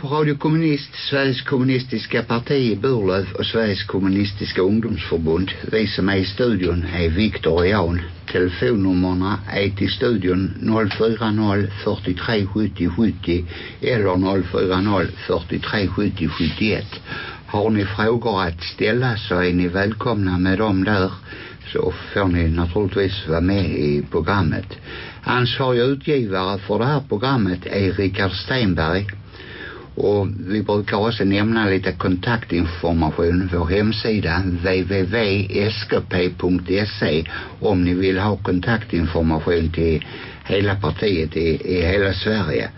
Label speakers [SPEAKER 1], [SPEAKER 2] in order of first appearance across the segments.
[SPEAKER 1] På Radio Kommunist, Sveriges kommunistiska parti i Burlöv och Sveriges kommunistiska ungdomsförbund. Vi som är i studion är Viktor och Jan. Telefonnummerna är till studion 040 43 70 70 eller 040 43 70 71. Har ni frågor att ställa så är ni välkomna med dem där så får ni naturligtvis vara med i programmet. Ansvarig utgivare för det här programmet är Richard Steinberg och vi brukar också nämna lite kontaktinformation. Vår hemsida www.skp.se om ni vill ha kontaktinformation till hela partiet i, i hela Sverige.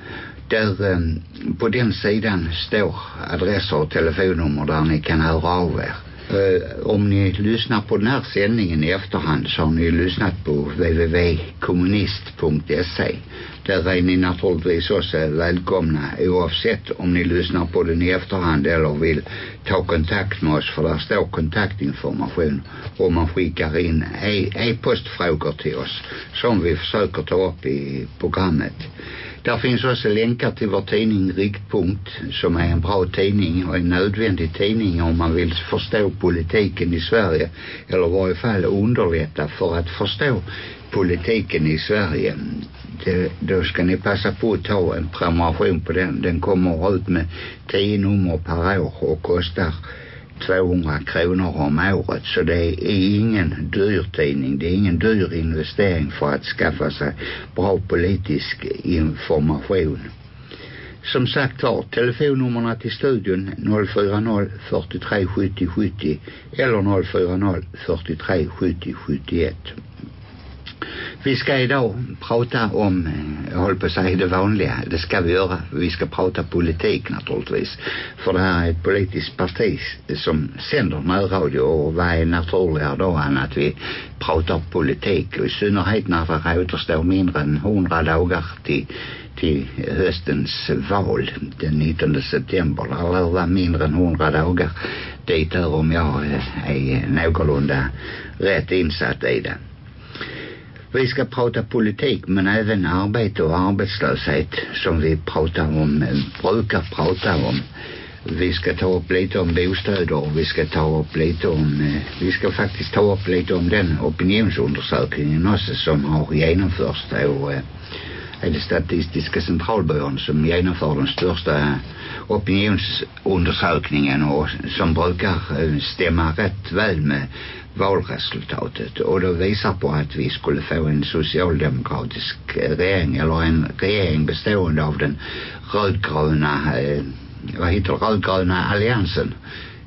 [SPEAKER 1] Där ehm, på den sidan står adresser och telefonnummer där ni kan höra av er. Eh, om ni lyssnar på den här sändningen i efterhand så har ni lyssnat på www.kommunist.se där är ni naturligtvis också välkomna oavsett om ni lyssnar på den i efterhand eller vill ta kontakt med oss för där står kontaktinformation och man skickar in e-, e-postfrågor till oss som vi försöker ta upp i programmet. Där finns också länkar till vår tidning Riktpunkt som är en bra tidning och en nödvändig tidning om man vill förstå politiken i Sverige eller i varje fall underlätta för att förstå politiken i Sverige det, då ska ni passa på att ta en prenumeration på den. Den kommer ut med 10 nummer per år och kostar 200 kronor om året. Så det är ingen dyr tidning det är ingen dyr investering för att skaffa sig bra politisk information. Som sagt var telefonnummerna till studion 040 43 70 70 eller 040 43 70 71 vi ska idag prata om, jag håller på att säga det vanliga, det ska vi göra. Vi ska prata politik naturligtvis. För det här är ett politiskt parti som sänder närradio och vad är naturligare då än att vi pratar politik. Och i synnerhet när det återstår mindre än hundra dagar till till höstens val den 19 september. Det lär vara mindre än hundra dagar dit om jag är någorlunda rätt insatt i det. Vi ska prata politik men även arbete och arbetslöshet som vi pratar om, eh, brukar prata om. Vi ska ta upp lite om bostäder och vi ska ta upp lite om, eh, vi ska faktiskt ta upp lite om den opinionsundersökningen också som har genomförts då eh, är det statistiska centralbyrån som genomför den största opinionsundersökningen och som brukar stämma rätt väl med valresultatet. Och då visar på att vi skulle få en socialdemokratisk regering eller en regering bestående av den rödgröna eh, vad heter det, rödgröna alliansen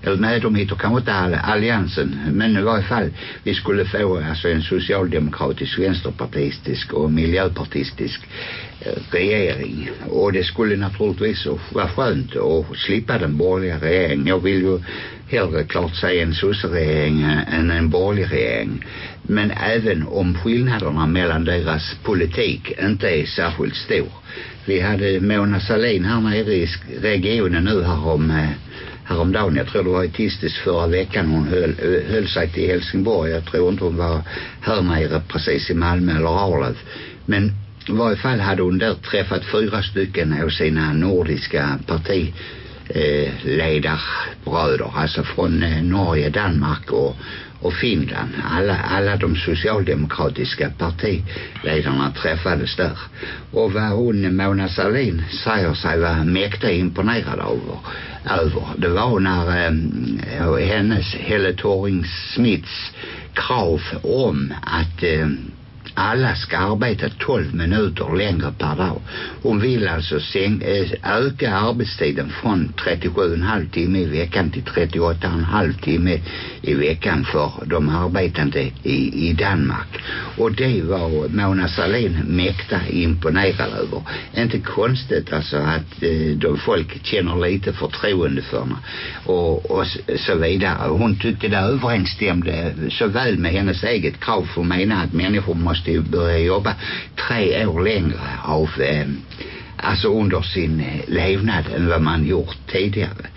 [SPEAKER 1] eller nej de heter kanske inte alliansen. Men i varje fall vi skulle få alltså en socialdemokratisk vänsterpartistisk och miljöpartistisk eh, regering. Och det skulle naturligtvis vara skönt att slippa den borgerliga regeringen. Jag vill ju hellre klart säga en sosseregering än en borgerlig regering. Men även om skillnaderna mellan deras politik inte är särskilt stor. Vi hade Mona Salin här nere i regionen nu här om eh, häromdagen. Jag tror det var i tisdags förra veckan hon höll, höll sig till Helsingborg. Jag tror inte hon var här nere precis i Malmö eller Arlöv. Men i varje fall hade hon där träffat fyra stycken av sina nordiska parti eh, ledarbröder alltså från eh, Norge, Danmark och, och Finland. Alla, alla de socialdemokratiska partiledarna träffades där. Och vad hon Mona Salin säger sig vara mäkta imponerad över över det var när eh, hennes Helle Torring Smiths krav om att eh, alla ska arbeta 12 minuter längre per dag. Hon vill alltså säng, eh, öka arbetstiden från 37,5 timme i veckan till 38,5 timme i veckan för de arbetande i, i Danmark. Och det var Mona Salin mäkta imponerad över. Inte konstigt alltså att eh, de folk känner lite förtroende för henne och, och så vidare. Hon tyckte det överensstämde så väl med hennes eget krav för att mena att människor måste måste ju börja jobba tre år längre av eh, øh, alltså under sin øh, levnad än vad man gjort tidigare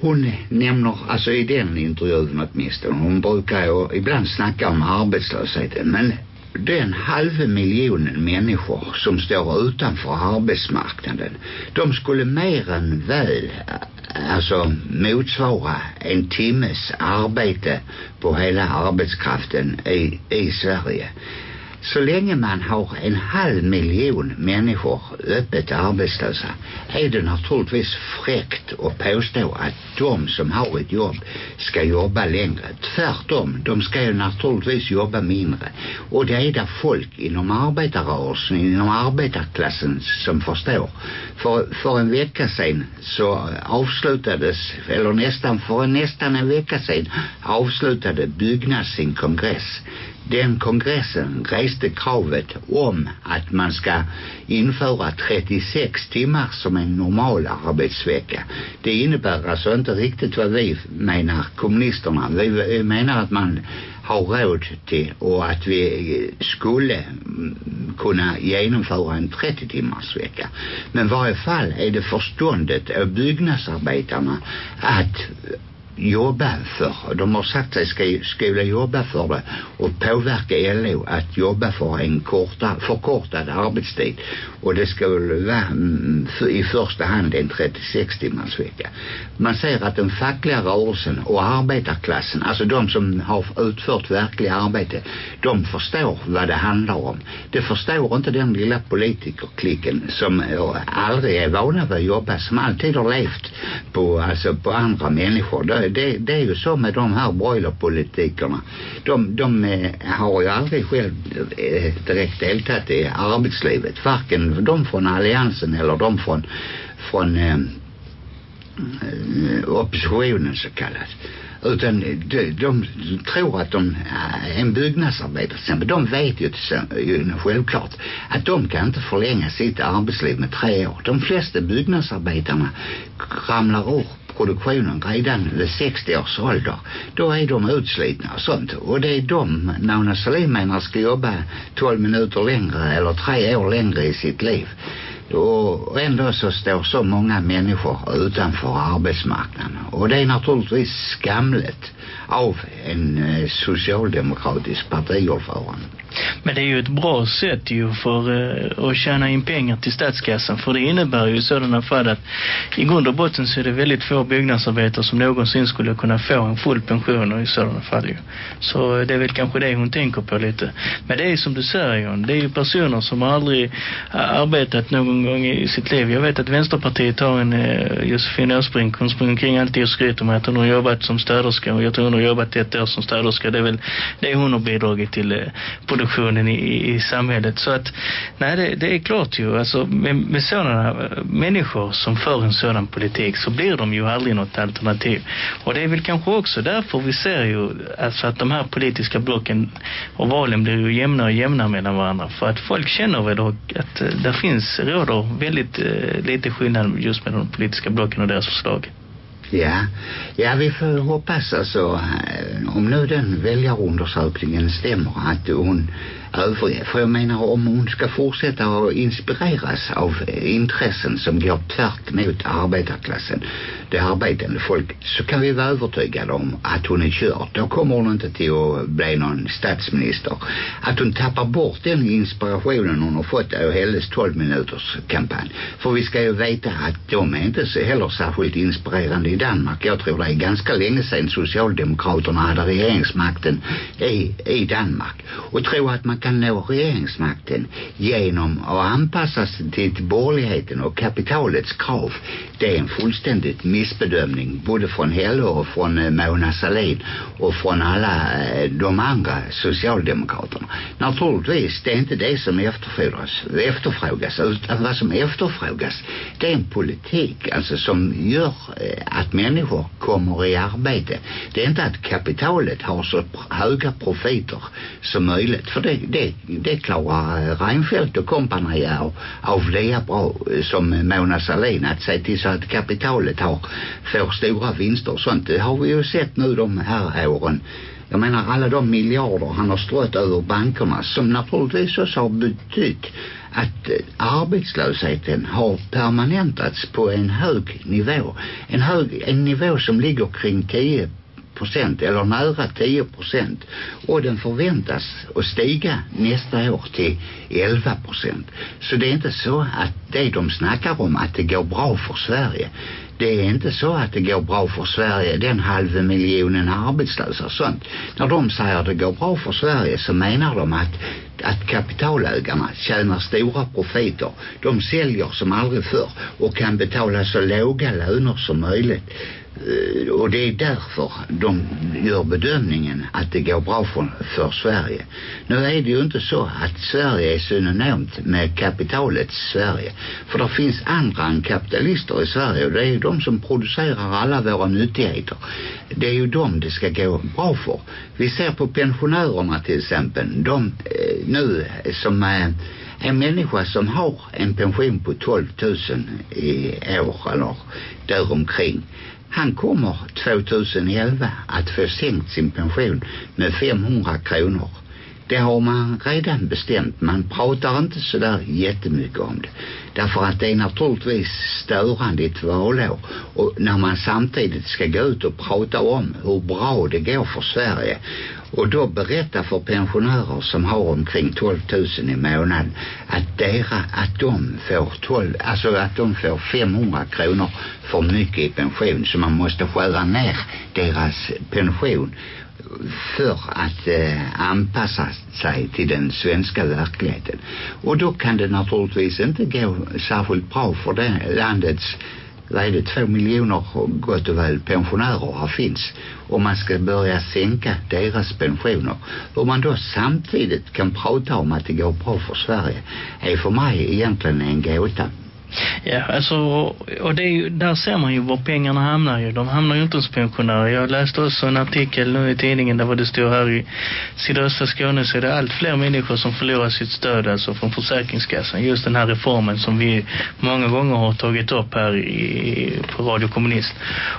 [SPEAKER 1] hon øh, nämner, alltså i den intervjun åtminstone, hon brukar ju ibland snacka om arbetslösheten men den halva miljonen människor som står utanför arbetsmarknaden. De skulle mer än väl alltså motsvara en timmes arbete på hela arbetskraften i, i Sverige så länge man har en halv miljon människor öppet arbetslösa är det naturligtvis fräckt att påstå att de som har ett jobb ska jobba längre. Tvärtom, de ska ju naturligtvis jobba mindre. Och det är det folk inom arbetarrörelsen, inom arbetarklassen som förstår. För, för en vecka sedan så avslutades, eller nästan för nästan en vecka sedan avslutade Byggnads sin kongress den kongressen reste kravet om att man ska införa 36 timmar som en normal arbetsvecka. Det innebär alltså inte riktigt vad vi menar kommunisterna. Vi menar att man har råd till och att vi øh, skulle mm, kunna genomföra en 30 timmars vecka. Men i varje fall är det förståndet av byggnadsarbetarna att jobba för. De har sagt sig ska, skola jobba för det och påverka LO att jobba för en korta, förkortad arbetstid. Och det ska väl vara i första hand en 36 timmars vecka. Man säger att den fackliga rörelsen och arbetarklassen, alltså de som har utfört verkliga arbete, de förstår vad det handlar om. Det förstår inte den lilla politikerklicken som eh, aldrig är vana vid att jobba, som alltid har levt på, alltså på andra människor. Det, det, det är ju så med de här broilerpolitikerna. De, de eh, har ju aldrig själv eh, direkt deltagit i arbetslivet. Varken de från alliansen eller de från, från eh, eh, oppositionen så kallat utan de, de tror att de eh, en byggnadsarbetare till exempel, de vet ju, till, självklart att de kan inte förlänga sitt arbetsliv med tre år. De flesta byggnadsarbetarna ramlar ur produktionen redan vid 60 års ålder. Då är de utslitna och sånt. Och det är de, Nana Sahlin menar, ska jobba 12 minuter längre eller tre år längre i sitt liv. Och ändå så står så många människor utanför arbetsmarknaden. Och det är naturligtvis skamligt av en eh, socialdemokratisk partiordförande.
[SPEAKER 2] Men det är ju ett bra sätt ju för eh, att tjäna in pengar till statskassan. För det innebär ju i sådana fall att i grund och botten så är det väldigt få byggnadsarbetare som någonsin skulle kunna få en full pension i sådana fall ju. Så det är väl kanske det hon tänker på lite. Men det är som du säger John, det är ju personer som aldrig arbetat någon gång i sitt liv. Jag vet att Vänsterpartiet har en eh, Josefin Åsbrink, hon springer omkring alltid och skryter med att hon har jobbat som stöderska och jag tror hon har jobbat ett år som städerska. Det är väl det hon har bidragit till eh, produktionen i, i samhället. Så att, nej det, det är klart ju. Alltså med, med sådana eh, människor som för en sådan politik så blir de ju aldrig något alternativ. Och det är väl kanske också därför vi ser ju alltså att de här politiska blocken och valen blir ju jämna och jämna mellan varandra. För att folk känner väl att eh, det finns, råder väldigt eh, lite skillnad just med de politiska blocken och deras förslag.
[SPEAKER 1] Ja, ja vi får hoppas alltså eh, om nu den väljarundersökningen stämmer att hon övriga. För jag menar om hon ska fortsätta att inspireras av intressen som går tvärt mot arbetarklassen, det arbetande folket, så kan vi vara övertygade om att hon är körd. Då kommer hon inte till att bli någon statsminister. Att hon tappar bort den inspirationen hon har fått av Helles 12 minuters kampanj. För vi ska ju veta att de är inte så heller särskilt inspirerande i Danmark. Jag tror det är ganska länge sedan Socialdemokraterna hade regeringsmakten i, i Danmark. Och tror att man kan nå regeringsmakten genom att anpassa sig till borgerligheten och kapitalets krav. Det är en fullständigt missbedömning både från Helle och från eh, Mona Sahlin och från alla eh, de andra socialdemokraterna. Naturligtvis, det är inte det som efterfrågas, efterfrågas utan vad som efterfrågas det är en politik alltså som gör eh, att människor kommer i arbete. Det är inte att kapitalet har så höga profiter som möjligt för det, det, det klarar øh, Reinfeldt och kompani av, av lika bra øh, som øh, Mona Sahlin att se till så att kapitalet har, får stora vinster och sånt. Det har vi ju sett nu de här åren. Jag menar alla de miljarder han har strött över bankerna som naturligtvis också har betytt att arbetslösheten har permanentats på en hög nivå. En, hög, en nivå som ligger kring 10 procent eller nära 10 procent. Och den förväntas att stiga nästa år till 11 procent. Så det är inte så att det de snackar om att det går bra för Sverige. Det är inte så att det går bra för Sverige den halva miljonen arbetslösa och sånt. När de säger att det går bra för Sverige så menar de att att kapitalägarna tjänar stora profiter. De säljer som aldrig förr och kan betala så låga löner som möjligt. Eh, och det är därför de gör bedömningen att det går bra för, för Sverige. Nu är det ju inte så att Sverige är synonymt med kapitalets Sverige. För det finns andra än kapitalister i Sverige och det är ju de som producerar alla våra nyttigheter. Det är ju de det ska gå bra för. Vi ser på pensionärerna till exempel. De eh, nu eh, som eh, en människa som har en pension på 12 000 i år eller däromkring han kommer 2011 att få sänkt sin pension med 500 kronor. Det har man redan bestämt. Man pratar inte så där jättemycket om det. Därför att det är naturligtvis störande i ett valår. Och när man samtidigt ska gå ut och prata om hur bra det går för Sverige och då berätta för pensionärer som har omkring 12 000 i månaden att dera, att de får 12, alltså att de får 500 kronor för mycket i pension så man måste skära ner deras pension för att eh, anpassa sig till den svenska verkligheten. Och då kan det naturligtvis inte gå särskilt bra för det landets vad är det, två miljoner gott och väl pensionärer här finns om man ska börja sänka deras pensioner och man då samtidigt kan prata om att det går bra för Sverige är för mig egentligen en gåta.
[SPEAKER 2] Ja, alltså, och det är ju, där ser man ju var pengarna hamnar ju. De hamnar ju inte hos pensionärer. Jag läste också en artikel nu i tidningen där det stod här i sydöstra Skåne så är det allt fler människor som förlorar sitt stöd alltså från Försäkringskassan. Just den här reformen som vi många gånger har tagit upp här i, på Radio Kommunist.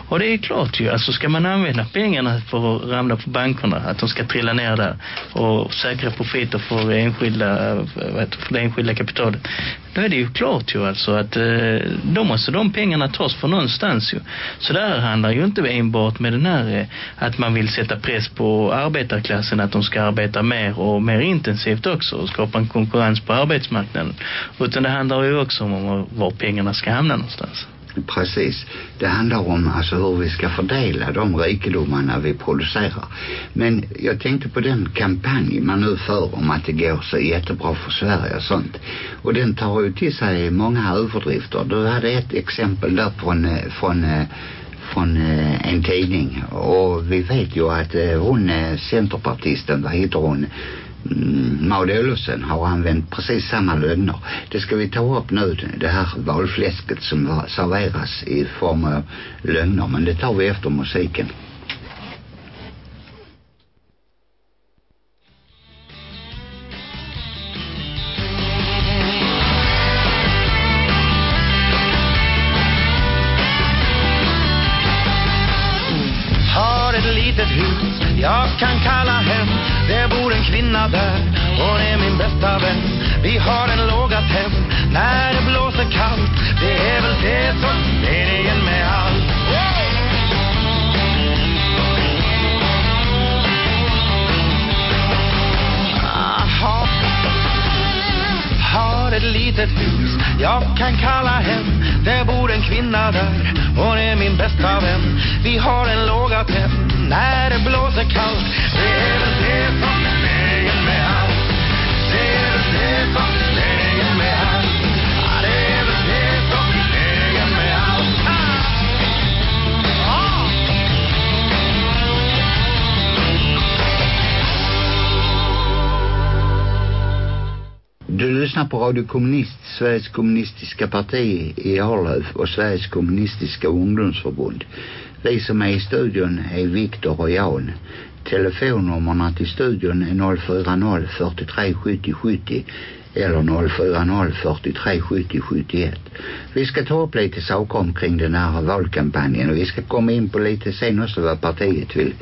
[SPEAKER 2] Och det är klart ju, alltså ska man använda pengarna för att ramla på bankerna, att de ska trilla ner där och säkra profiter för enskilda, för det enskilda kapitalet. Då är det ju klart ju alltså att eh, då måste de pengarna tas från någonstans ju. Så där handlar ju inte enbart med den här eh, att man vill sätta press på arbetarklassen att de ska arbeta mer och mer intensivt också och skapa en konkurrens på arbetsmarknaden. Utan det handlar ju också om var pengarna ska hamna någonstans.
[SPEAKER 1] Precis. Det handlar om alltså hur vi ska fördela de rikedomarna vi producerar. Men jag tänkte på den kampanj man nu för om att det går så jättebra för Sverige och sånt. Och den tar ju till sig många överdrifter. Du hade ett exempel där från, eh, från eh, från eh, en tidning och vi vet ju att hon centerpartisten, vad heter hon Mm, Maud Olofsson har använt precis samma lögner. Det ska vi ta upp nu, det här valfläsket som serveras i form av lögner. Men det tar vi efter musiken.
[SPEAKER 3] Litet hus. Jag kan kalla hem Det bor en kvinna där, hon är min bästa vän. Vi har en låga tänd. När det blåser kallt Det är väl det som
[SPEAKER 1] Radio Kommunist, Sveriges kommunistiska parti i Arlöv och Sveriges kommunistiska ungdomsförbund. Vi som är i studion är Viktor och Jan. Telefonnummerna till studion är 040 43 70 70 eller 040 43 70 71. Vi ska ta upp lite saker omkring den här valkampanjen och vi ska komma in på lite sen också vad partiet vill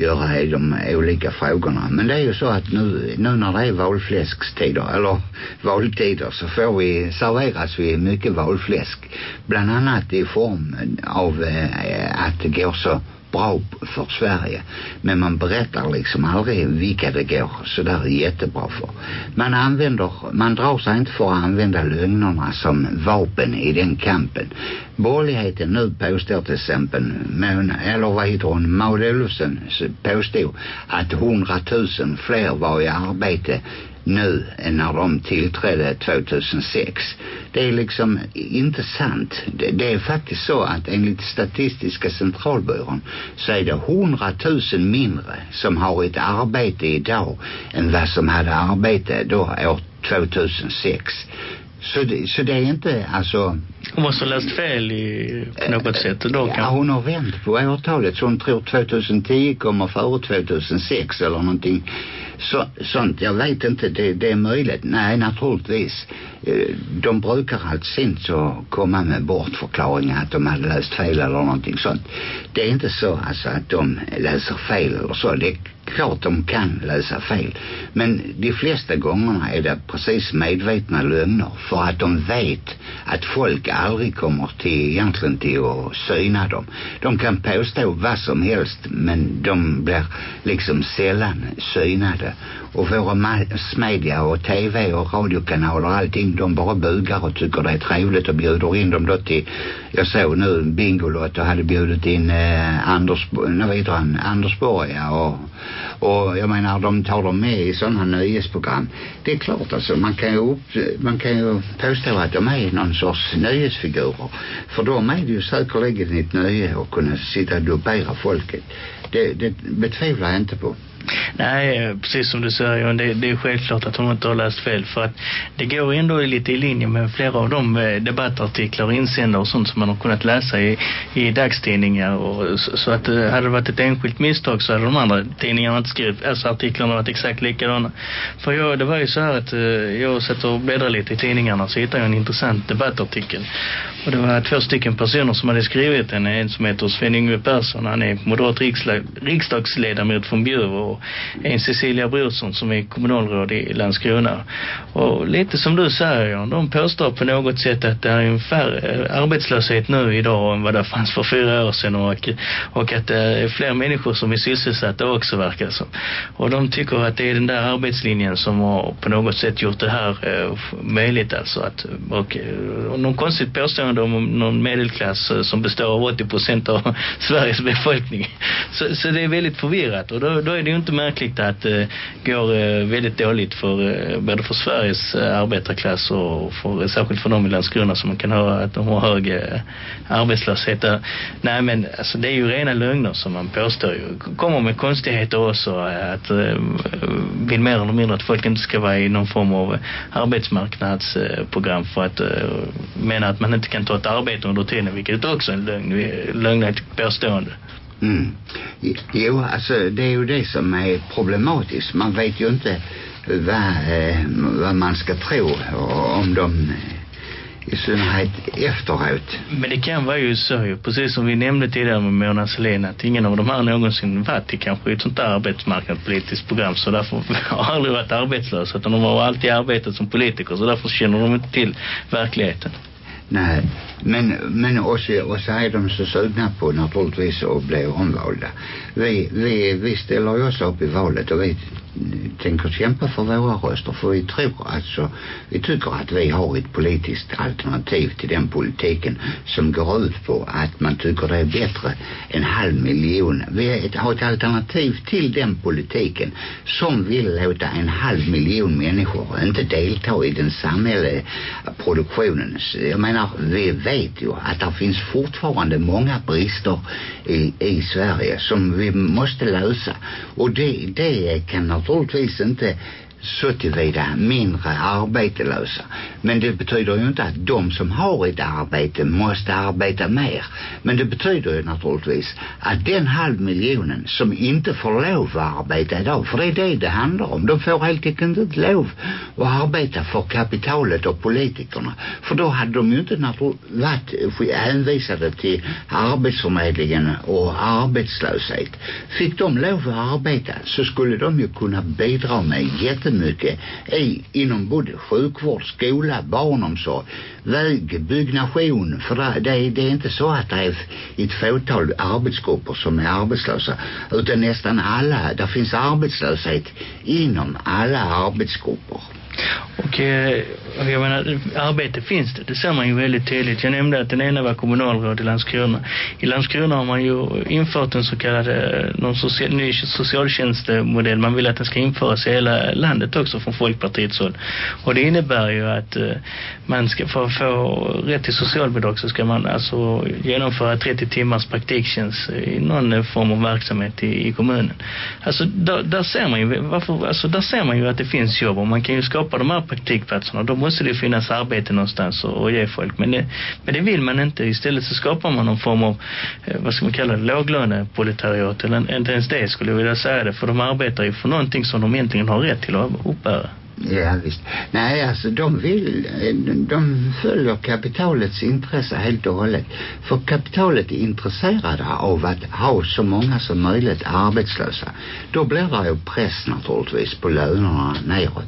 [SPEAKER 1] göra i de olika frågorna. Men det är ju så att nu, nu när det är valfläskstider, eller valtider, så får vi, serveras vi mycket valfläsk. Bland annat i form av eh, øh, att det går så bra för Sverige. Men man berättar liksom aldrig vilka det går så där jättebra för. Man använder, man drar sig inte för att använda lögnerna som vapen i den kampen. Borgerligheten nu påstår till exempel, men, eller vad heter hon, Maud Olofsson påstod att hundratusen fler var i arbete nu än när de tillträdde 2006. Det är liksom inte sant. Det, det är faktiskt så att enligt Statistiska centralbyrån så är det hundratusen mindre som har ett arbete idag än vad som hade arbete då år 2006. Så det, så det är inte alltså...
[SPEAKER 2] Hon måste ha läst fel i, på något äh, sätt då
[SPEAKER 1] ja, kan... hon har vänt på årtalet så hon tror 2010 kommer före 2006 eller någonting så, sånt. Jag vet inte, det, det är möjligt. Nej, naturligtvis. Eh, de brukar alltså inte så komma med bortförklaringar att de hade läst fel eller någonting sånt. Det är inte så alltså att de läser fel eller så. Det är klart de kan läsa fel. Men de flesta gångerna är det precis medvetna lögner för att de vet att folk aldrig kommer till egentligen till att syna dem. De kan påstå vad som helst men de blir liksom sällan synade och våra massmedia och tv och radiokanaler och allting de bara bugar och tycker det är trevligt och bjuder in dem då till jag såg nu Bingolotto hade bjudit in eh, Anders nu vet han? Anders Borg och, och jag menar de tar dem med i sådana nöjesprogram. Det är klart alltså man kan ju upp, man kan ju påstå att de är någon sorts nöjesfigurer. För de är det ju säkerligen ett nöje att kunna sitta och dopera folket. Det, det betvivlar jag inte på.
[SPEAKER 2] Nej, precis som du säger, det, det är självklart att hon inte har läst fel för att det går ändå lite i linje med flera av de eh, debattartiklar och insändare och sånt som man har kunnat läsa i, i dagstidningar och så, så att eh, hade det varit ett enskilt misstag så hade de andra tidningarna inte skrivit, alltså artiklarna varit exakt likadana. För jag, det var ju så här att eh, jag satt och bläddrade lite i tidningarna så hittade jag en intressant debattartikel och det var två stycken personer som hade skrivit den. En som heter Sven-Yngve Persson. Han är moderat riksdagsledamot från Bjuv. Och en Cecilia Brorsson som är kommunalråd i Landskrona. Och lite som du säger, Jan, de påstår på något sätt att det är en färre arbetslöshet nu idag än vad det fanns för fyra år sedan. Och, och att det är fler människor som är sysselsatta också verkar som. Och de tycker att det är den där arbetslinjen som har på något sätt gjort det här eh, möjligt alltså. Att, och, och någon konstigt påstående om någon medelklass eh, som består av 80 procent av Sveriges befolkning. Så, så det är väldigt förvirrat och då, då är det ju inte märkligt att det går eh, väldigt dåligt för eh, både för Sveriges arbetarklass och för, särskilt för dem i Landskrona som man kan höra att de har hög arbetslöshet. Nej men alltså det är ju rena lögner som man påstår ju. Kommer med konstigheter också att vill mer eller mindre att folk inte ska vara i någon form av arbetsmarknadsprogram för att mena att man inte kan kan ta ett arbete under tiden vilket också är en lögn, lögnaktigt påstående.
[SPEAKER 1] Mm. Jo, alltså det är ju det som är problematiskt. Man vet ju inte vad, eh, vad man ska tro om de i synnerhet efteråt.
[SPEAKER 2] Men det kan vara ju så precis som vi nämnde tidigare med Mona Selena att ingen av de här någonsin varit i kanske ett sånt där arbetsmarknadspolitiskt program så därför har aldrig varit arbetslösa utan de har alltid arbetat som politiker så därför känner de inte till verkligheten.
[SPEAKER 1] Nej, men, men också, och så är de så sugna på naturligtvis att bli omvalda. Vi, vi, vi ställer oss upp i valet och vi tänker kämpa för våra röster? För vi tror alltså vi tycker att vi har ett politiskt alternativ till den politiken som går ut på att man tycker det är bättre en halv miljon. Vi har ett alternativ till den politiken som vill låta en halv miljon människor inte delta i den samhälleliga produktionen. Jag menar vi vet ju att det finns fortfarande många brister i, i Sverige som vi måste lösa. Och det, det kan naturligtvis inte så tillvida mindre arbetslösa. Men det betyder ju inte att de som har ett arbete måste arbeta mer. Men det betyder ju naturligtvis att den halv miljonen som inte får lov att arbeta idag, för det är det det handlar om. De får helt enkelt inte lov att arbeta för kapitalet och politikerna. För då hade de ju inte varit hänvisade till arbetsförmedlingen och arbetslöshet. Fick de lov att arbeta så skulle de ju kunna bidra med jättemycket i, inom både sjukvård, skola, barnomsorg, väg, byggnation. För det, det, det är inte så att det är ett fåtal arbetsgrupper som är arbetslösa utan nästan alla, där finns arbetslöshet inom alla arbetsgrupper.
[SPEAKER 2] Och eh, jag menar, arbete finns det. Det ser man ju väldigt tydligt. Jag nämnde att den ena var kommunalråd i Landskrona. I Landskrona har man ju infört en så kallad eh, någon social, ny socialtjänstmodell. Man vill att den ska införas i hela landet också från Folkpartiets håll. Och det innebär ju att eh, man ska för att få rätt till socialbidrag så ska man alltså genomföra 30 timmars praktiktjänst eh, i någon eh, form av verksamhet i, i kommunen. Alltså där, där ser man ju varför, alltså där ser man ju att det finns jobb och man kan ju skapa de här praktikplatserna. Då måste det finnas arbete någonstans och, och ge folk. Men det, men det vill man inte. Istället så skapar man någon form av, eh, vad ska man kalla det, låglöneproletariat. Eller inte ens det skulle jag vilja säga det. För de arbetar ju för någonting som de egentligen har rätt till att uppbära.
[SPEAKER 1] Ja visst. Nej alltså de vill, de följer kapitalets intresse helt och hållet. För kapitalet är intresserade av att ha så många som möjligt arbetslösa. Då blir det ju press naturligtvis på lönerna neråt.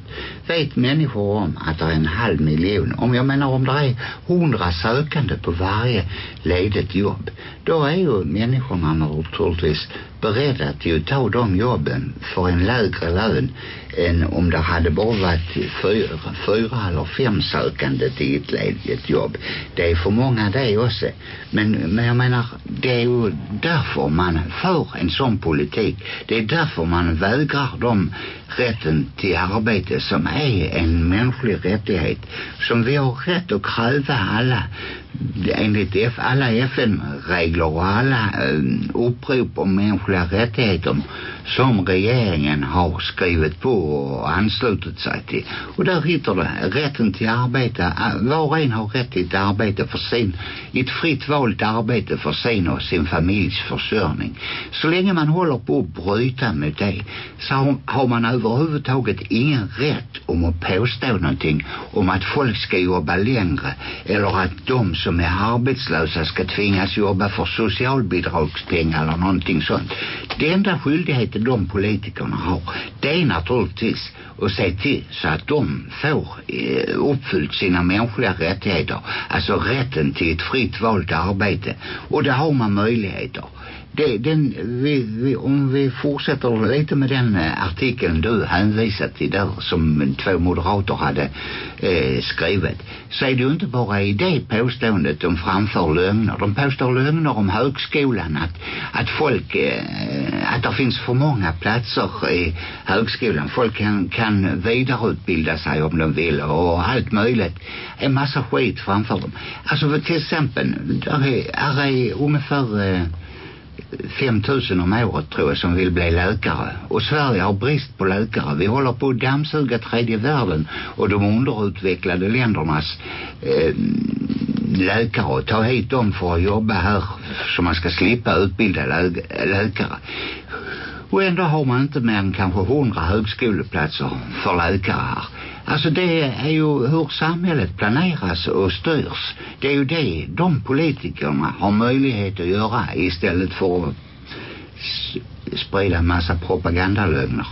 [SPEAKER 1] Vet människor om att det är en halv miljon. Om jag menar om det är hundra sökande på varje ledigt jobb. Då är ju människorna naturligtvis beredda till att ta de jobben för en lägre lön än om det hade bara varit fyra, fyra eller fem sökande till ett ledigt jobb. Det är för många det också. Men, men jag menar, det är ju därför man för en sån politik. Det är därför man vägrar de rätten till arbete som är en mänsklig rättighet som vi har rätt att kräva alla enligt F, alla FN-regler och alla eh, øh, upprop om mänskliga rättigheter som regeringen har skrivit på och anslutit sig till. Och där hittar det rätten till arbete. Øh, Var och en har rätt till ett arbete för sin, ett fritt valt arbete för sin och sin familjs försörjning. Så länge man håller på att bryta med det så har man över överhuvudtaget ingen rätt om att påstå någonting om att folk ska jobba längre eller att de som är arbetslösa ska tvingas jobba för socialbidragspengar eller någonting sånt. Det enda skyldigheten de politikerna har det är naturligtvis att se till så att de får eh, uppfyllt sina mänskliga rättigheter. Alltså rätten till ett fritt valt arbete. Och det har man möjligheter det, den, vi, vi, om vi fortsätter lite med den eh, artikeln du hänvisat till där som två moderater hade eh, skrivit så är det ju inte bara i det påståendet de framför lögner. De påstår lögner om högskolan att, att folk eh, att det finns för många platser i högskolan. Folk kan, kan vidareutbilda sig om de vill och allt möjligt. En massa skit framför dem. Alltså till exempel där är, där är ungefär eh, 5000 om året tror jag som vill bli läkare. Och Sverige har brist på läkare. Vi håller på att dammsuga tredje världen och de underutvecklade ländernas eh, läkare och ta hit dem för att jobba här så man ska slippa utbilda lä läkare. Och ändå har man inte mer än kanske hundra högskoleplatser för läkare här. Alltså det är ju hur samhället planeras och styrs. Det är ju det de politikerna har möjlighet att göra istället för att sprida massa propagandalögner.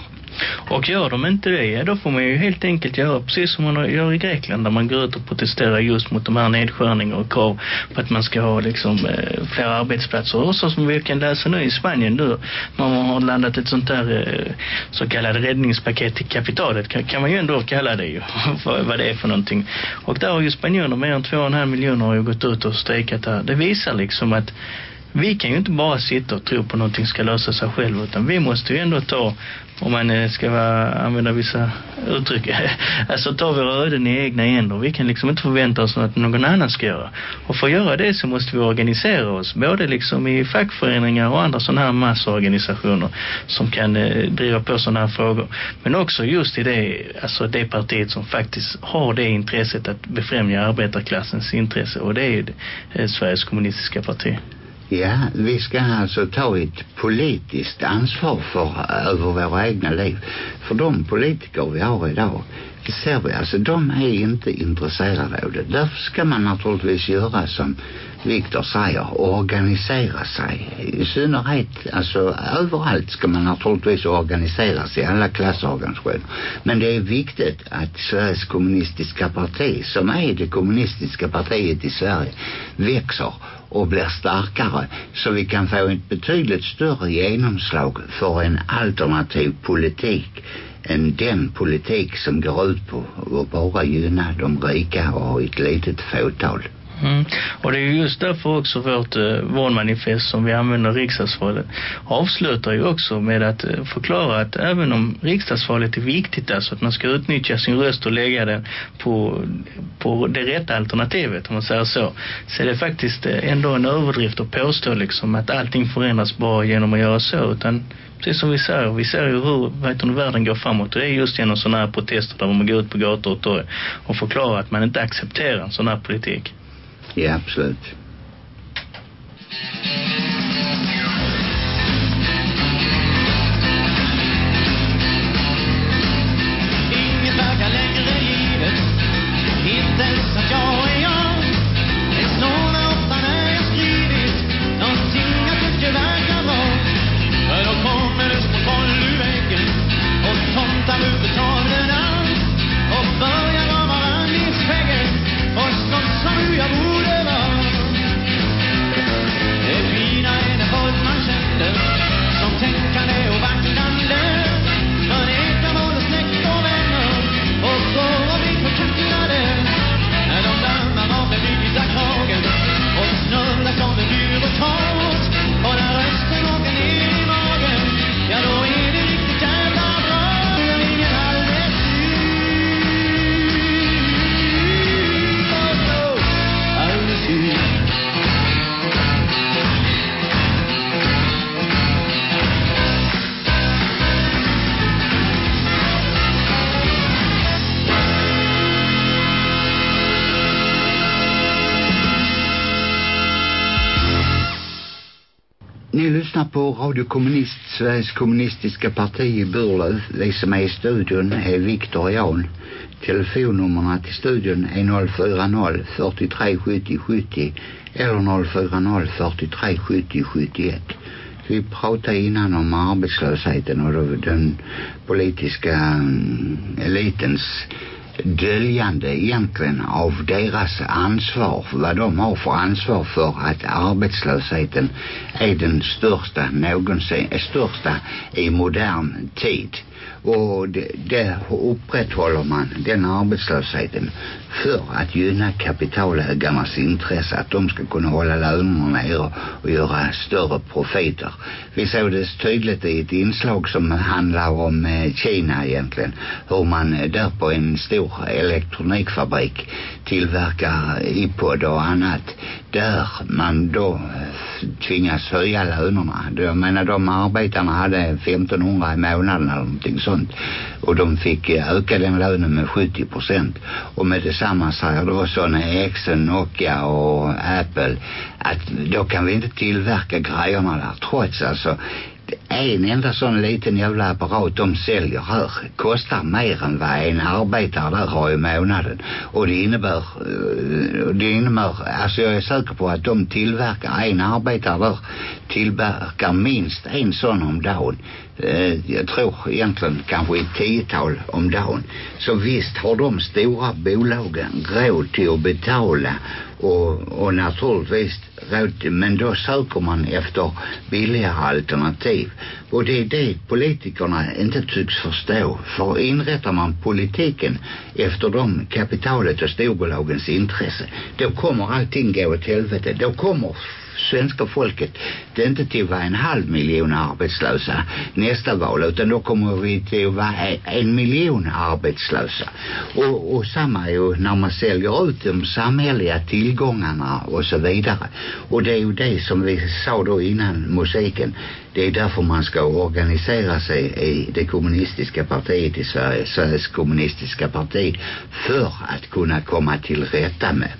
[SPEAKER 2] Och gör de inte det, då får man ju helt enkelt göra precis som man gör i Grekland där man går ut och protesterar just mot de här nedskärningarna och krav på att man ska ha liksom eh, fler arbetsplatser. Och så som vi kan läsa nu i Spanien nu, man har landat ett sånt där eh, så kallat räddningspaket till kapitalet kan, kan man ju ändå kalla det ju, vad det är för någonting. Och där har ju spanjoner mer än 2,5 miljoner har ju gått ut och strejkat där. Det visar liksom att vi kan ju inte bara sitta och tro på någonting ska lösa sig själv utan vi måste ju ändå ta om man eh, ska vara, använda vissa uttryck alltså ta våra öden i egna händer. Vi kan liksom inte förvänta oss att någon annan ska göra. Och för att göra det så måste vi organisera oss både liksom i fackföreningar och andra sådana här massorganisationer som kan eh, driva på sådana här frågor. Men också just i det alltså det partiet som faktiskt har det intresset att befrämja arbetarklassens intresse och det är ju eh, Sveriges kommunistiska parti.
[SPEAKER 1] Ja, vi ska alltså ta ett politiskt ansvar för över våra egna liv. För de politiker vi har idag, det ser vi, alltså de är inte intresserade av det. Därför ska man naturligtvis göra som Viktor säger, organisera sig. I synnerhet, alltså överallt ska man naturligtvis organisera sig, alla klassorganisationer. Men det är viktigt att Sveriges kommunistiska parti, som är det kommunistiska partiet i Sverige, växer och blir starkare så vi kan få ett betydligt större genomslag för en alternativ politik än den politik som går ut på att bara gynna de rika och ett litet fåtal.
[SPEAKER 2] Mm. Och det är just därför också vårt eh, valmanifest som vi använder riksdagsvalet avslutar ju också med att eh, förklara att även om riksdagsvalet är viktigt alltså att man ska utnyttja sin röst och lägga den på, på det rätta alternativet om man säger så så är det faktiskt eh, ändå en överdrift att påstå liksom att allting förändras bara genom att göra så utan precis som vi säger, vi ser ju hur vet du, världen går framåt och det är just genom sådana här protester där man går ut på gator och torg och förklarar att man inte accepterar en sån här politik.
[SPEAKER 1] Ja, absolut. Radio Kommunist, Sveriges kommunistiska parti i Burlöv. Vi som är i studion är Viktor och Jan. Telefonnummerna till studion är 040 43 70 70 eller 040 43 70 71. Vi pratade innan om arbetslösheten och då den politiska mm, elitens döljande egentligen av deras ansvar, vad de har för ansvar för att arbetslösheten är den största någonsin, är största i modern tid. Och det, det upprätthåller man, den arbetslösheten, för att gynna kapitalägarnas intresse, att de ska kunna hålla lönerna nere och göra större profiter. Vi såg det tydligt i ett inslag som handlar om eh, Kina egentligen, hur man eh, där på en stor elektronikfabrik tillverkar iPod och annat, där man då øh, tvingas höja lönerna. Jag menar, de arbetarna hade 1500 i månaden eller någonting sånt och de fick eh, øh, öka den lönen med 70 procent och med det tillsammans säger då Sony Exxon, Nokia och Apple. Att då kan vi inte tillverka grejerna där. Trots alltså en enda sån liten jävla apparat de säljer här kostar mer än vad en arbetare där har i månaden och det innebär øh, det innebär alltså jag är säker på att de tillverkar en arbetare där tillverkar minst en sån om dagen. Øh, jag tror egentligen kanske ett tiotal om dagen. Så visst har de stora bolagen råd till att betala och, och naturligtvis råd, men då söker man efter billigare alternativ. Och det är det politikerna inte tycks förstå. För inrättar man politiken efter de kapitalet och storbolagens intresse, då kommer allting gå åt helvete. Då kommer svenska folket. Det är inte till att vara en halv miljon arbetslösa. Nästa val utan då kommer vi till att vara en miljon arbetslösa. Och, och samma är ju när man säljer ut de samhälleliga tillgångarna och så vidare. Och det är ju det som vi sa då innan musiken. Det är därför man ska organisera sig i det kommunistiska partiet i Sverige Sveriges kommunistiska parti för att kunna komma till rätta med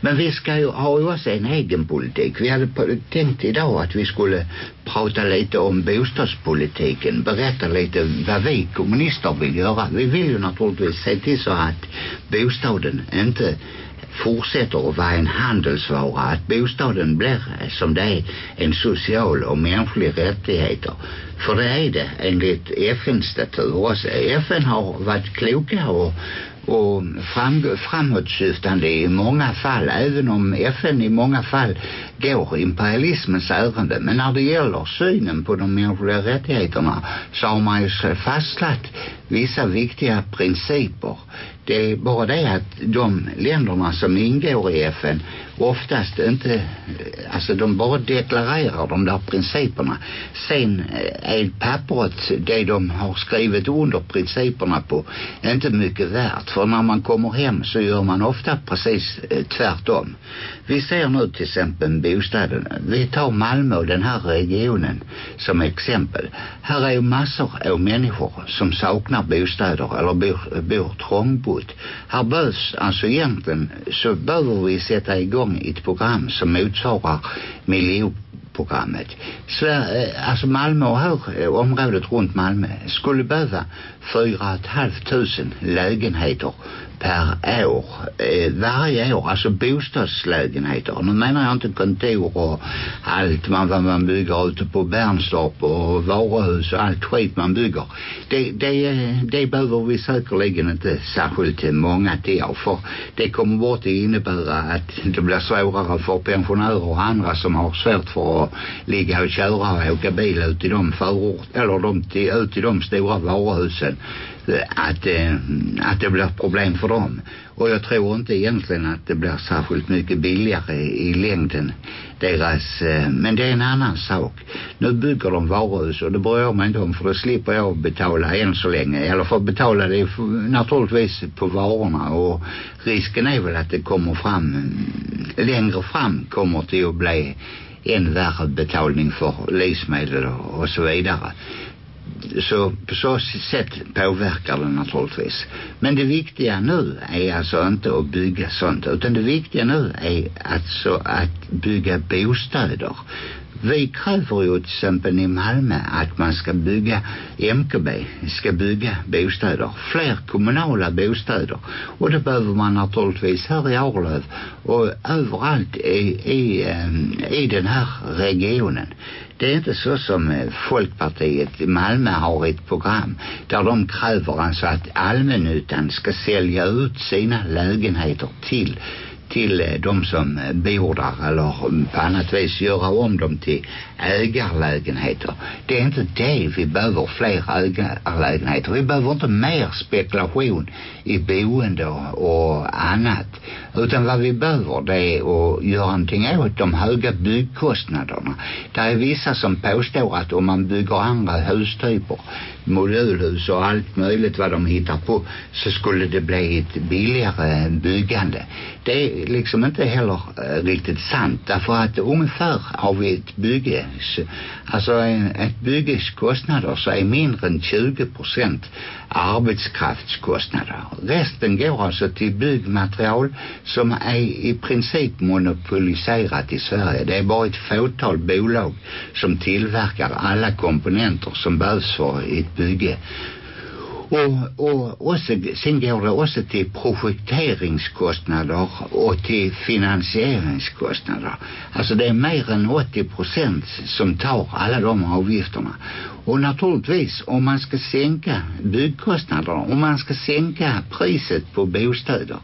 [SPEAKER 1] men vi ska ju ha ju också en egen politik. Vi hade tänkt idag att vi skulle prata lite om bostadspolitiken. Berätta lite vad vi kommunister vill göra. Vi vill ju naturligtvis se till så att bostaden inte fortsätter att vara en handelsvara. Att bostaden blir som det är en social och mänsklig rättigheter. För det är det enligt FN-statur också. FN har varit kloka och och fram, framåtsyftande i många fall även om FN i många fall går imperialismens ärende. Men när det gäller synen på de mänskliga rättigheterna så har man ju fastslagit vissa viktiga principer. Det är bara det att de länderna som ingår i FN oftast inte. Alltså de bara deklarerar de där principerna. Sen eh, är pappret det de har skrivit under principerna på inte mycket värt. För när man kommer hem så gör man ofta precis eh, tvärtom. Vi ser nu till exempel bostaden. Vi tar Malmö och den här regionen som exempel. Här är ju massor av människor som saknar bostäder eller bor, bor trångbott. Här behövs alltså egentligen så behöver vi sätta igång ett program som motsvarar miljöprogrammet. Sverige, eh, alltså Malmö och här eh, området runt Malmö skulle behöva fyra och ett halvt tusen lägenheter per år. Eh, varje år alltså bostadslägenheter. Nu menar jag inte kontor och allt man, vad man bygger ute på Bernstorp och varuhus och allt skit man bygger. Det, det, eh, det behöver vi säkerligen inte särskilt många till för det kommer bort att innebära att det blir svårare för pensionärer och andra som har svårt för att ligga och köra och åka bil ut i de förort eller de till, ut i de stora varuhusen att, eh, att det blir problem för dem. Och jag tror inte egentligen att det blir särskilt mycket billigare i längden deras, eh, men det är en annan sak. Nu bygger de varuhus och det bryr jag mig inte om för då slipper jag betala än så länge. Eller för att betala det naturligtvis på varorna och risken är väl att det kommer fram, längre fram kommer till att bli en värre betalning för livsmedel och, och så vidare så på så sätt påverkar det naturligtvis. Men det viktiga nu är alltså inte att bygga sånt utan det viktiga nu är alltså att bygga bostäder vi kräver ju till exempel i Malmö att man ska bygga MKB ska bygga bostäder fler kommunala bostäder. Och det behöver man naturligtvis här i Arlöv och överallt i, i, eh, i den här regionen. Det är inte så som Folkpartiet i Malmö har ett program där de kräver alltså att allmännyttan ska sälja ut sina lägenheter till till eh, de som eh, bor där eller mm, på annat vis göra om dem till ägarlägenheter. Det är inte det vi behöver fler ägarlägenheter. Vi behöver inte mer spekulation i boende och annat. Utan vad vi behöver det är att göra någonting åt de höga byggkostnaderna. Det är vissa som påstår att om man bygger andra hustyper modulhus och allt möjligt vad de hittar på så skulle det bli ett billigare byggande det är liksom inte heller eh, riktigt sant därför att ungefär har vi ett bygge alltså en, ett bygges kostnader så är mindre än 20 procent arbetskraftskostnader. Resten går alltså till byggmaterial som är i princip monopoliserat i Sverige. Det är bara ett fåtal bolag som tillverkar alla komponenter som behövs för ett bygge och, och också, sen går det också till projekteringskostnader och till finansieringskostnader. Alltså det är mer än 80 procent som tar alla de avgifterna och naturligtvis om man ska sänka byggkostnaderna om man ska sänka priset på bostäder